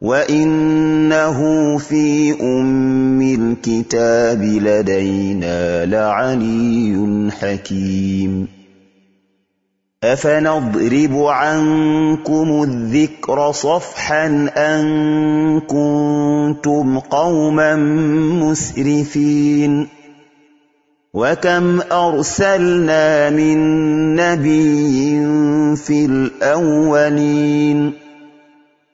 وإنه في أم الكتاب لدينا لعلي حكيم أفنضرب عنكم الذكر صفحا أن كنتم قوما مسرفين وكم أرسلنا من نبي في الأولين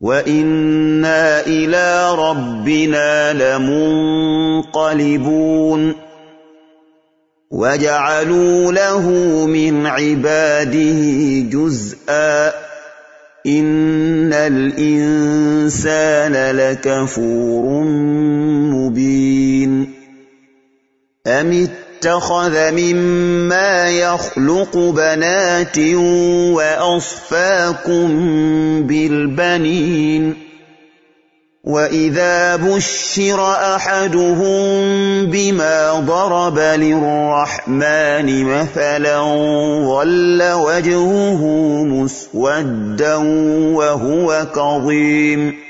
وإنا إلى ربنا لمنقلبون وجعلوا له من عباده جزءا إن الإنسان لكفور مبين اتخذ مما يخلق بنات وأصفاكم بالبنين وإذا بشر أحدهم بما ضرب للرحمن مثلا ظل وجهه مسودا وهو كظيم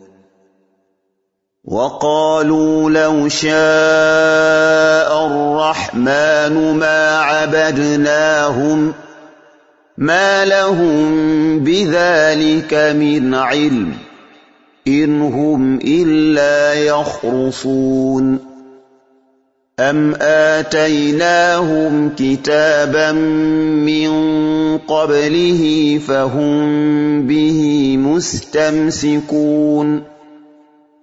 وَقَالُوا لَوْ شَاءَ الرَّحْمَٰنُ مَا عَبَدْنَاهُم مَّا لَهُم بِذَٰلِكَ مِنْ عِلْمٍ ۖ إِنْ هُمْ إِلَّا يَخْرُصُونَ أَمْ آتَيْنَاهُمْ كِتَابًا مِّن قَبْلِهِ فَهُم بِهِ مُسْتَمْسِكُونَ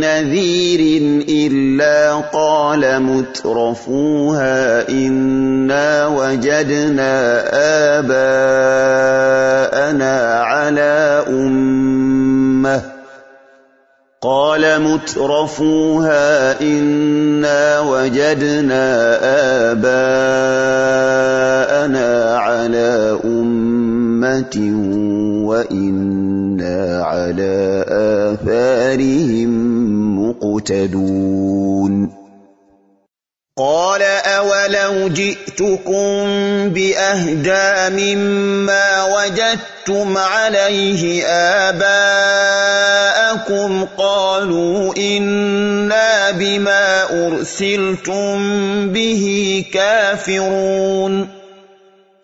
نَّذِيرٍ إِلَّا قَالَ مُتْرَفُوهَا إِنَّا وَجَدْنَا آبَاءَنَا عَلَىٰ أمة. قال مترفوها إنا وجدنا آباءنا على أمة. وإنا على آثارهم مقتدون قال أولو جئتكم بأهدى مما وجدتم عليه آباءكم قالوا إنا بما أرسلتم به كافرون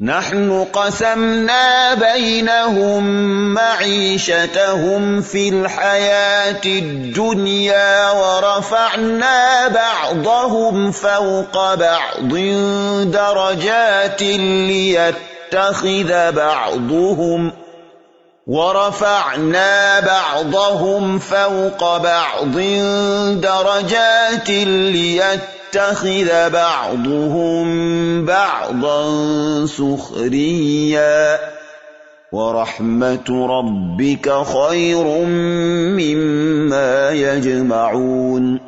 نحن قسمنا بينهم معيشتهم في الحياة الدنيا ورفعنا بعضهم فوق بعض درجات ليتخذ بعضهم ورفعنا بعضهم فوق بعض درجات ليتخذ يَتَّخِذَ بَعْضُهُم بَعْضًا سُخْرِيًّا. وَرَحْمَةُ رَبِّكَ خَيْرٌ مِّمَّا يَجْمَعُونَ.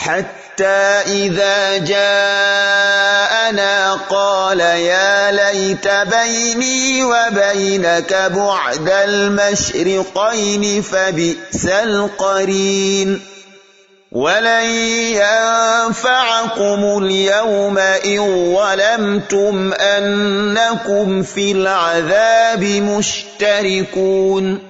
حَتَّىٰ إِذَا جَاءَنَا قَالَ يَا لَيْتَ بَيْنِي وَبَيْنَكَ بُعْدَ الْمَشْرِقَيْنِ فَبِئْسَ الْقَرِينُ وَلَن يَنفَعَكُمُ الْيَوْمَ إِذ ظَّلَمْتُمْ أَنَّكُمْ فِي الْعَذَابِ مُشْتَرِكُونَ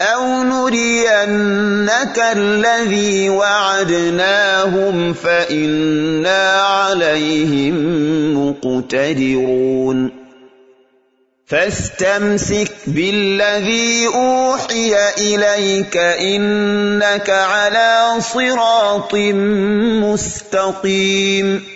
أَوْ نُرِيَنَّكَ الَّذِي وَعَدْنَاهُمْ فَإِنَّا عَلَيْهِم مُّقْتَدِرُونَ فَاسْتَمْسِكْ بِالَّذِي أُوحِيَ إِلَيْكَ ۖ إِنَّكَ عَلَىٰ صِرَاطٍ مُّسْتَقِيمٍ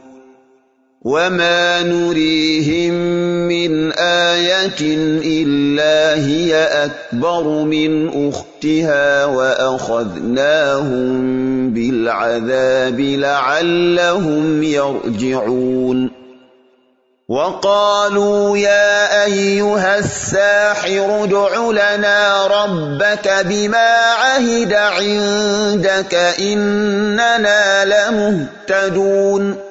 وَمَا نُرِيهِم مِّنْ آيَةٍ إِلَّا هِيَ أَكْبَرُ مِنْ أُخْتِهَا وَأَخَذْنَاهُم بِالْعَذَابِ لَعَلَّهُمْ يَرْجِعُونَ وَقَالُوا يَا أَيُّهَ السَّاحِرُ ادْعُ لَنَا رَبَّكَ بِمَا عَهِدَ عِندَكَ إِنَّنَا لَمُهْتَدُونَ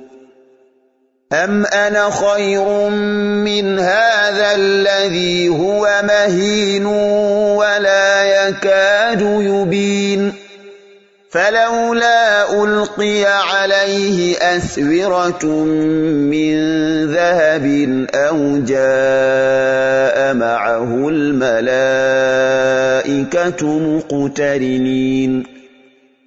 أَمْ أَنَا خَيْرٌ مِّنْ هَٰذَا الَّذِي هُوَ مَهِينٌ وَلَا يَكَادُ يُبِينُ فَلَوْلَا أُلْقِيَ عَلَيْهِ أَسْوِرَةٌ مِّن ذَهَبٍ أَوْ جَاءَ مَعَهُ الْمَلَائِكَةُ مُقْتَرِنِينَ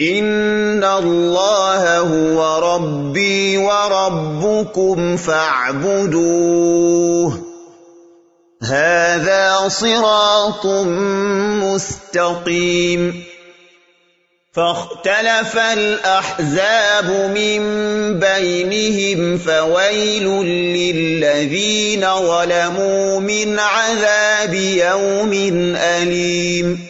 إن الله هو ربي وربكم فاعبدوه هذا صراط مستقيم فاختلف الأحزاب من بينهم فويل للذين ظلموا من عذاب يوم أليم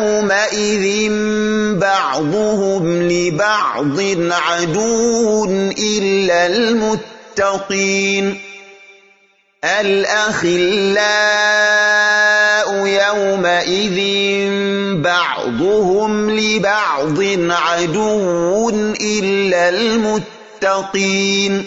يومئذ بعضهم لبعض عدو إلا المتقين الأخلاء يومئذ بعضهم لبعض عدو إلا المتقين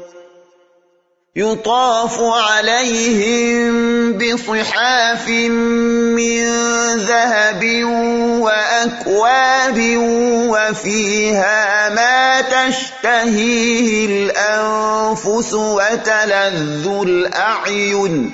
يطاف عليهم بصحاف من ذهب وأكواب وفيها ما تشتهيه الأنفس وتلذ الأعين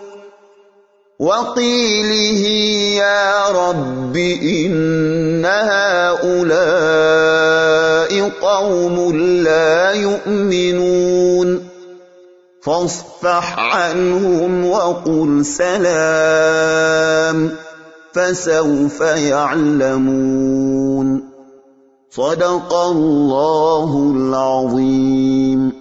وقيله يا رب إن هؤلاء قوم لا يؤمنون. فاصفح عنهم وقل سلام فسوف يعلمون. صدق الله العظيم.